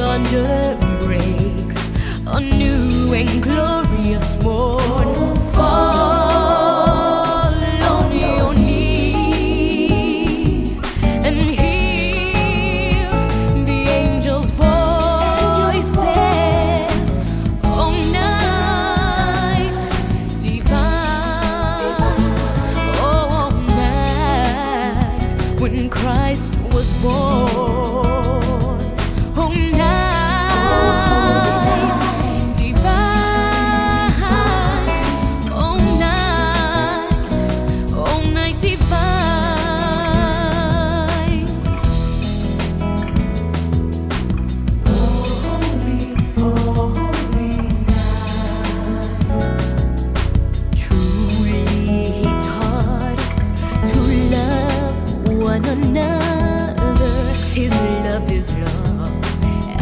yonder breaks. A new and glorious morn. Christ was born.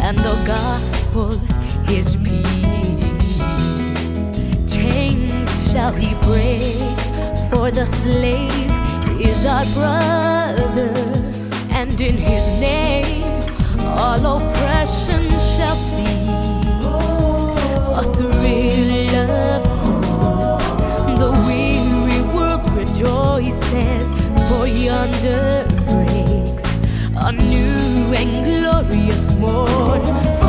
And the gospel is peace. Chains shall he break, for the slave is our brother, and in his name all oppression shall cease. A thrill of hope, the weary world rejoices, for yonder breaks a new and glorious morn.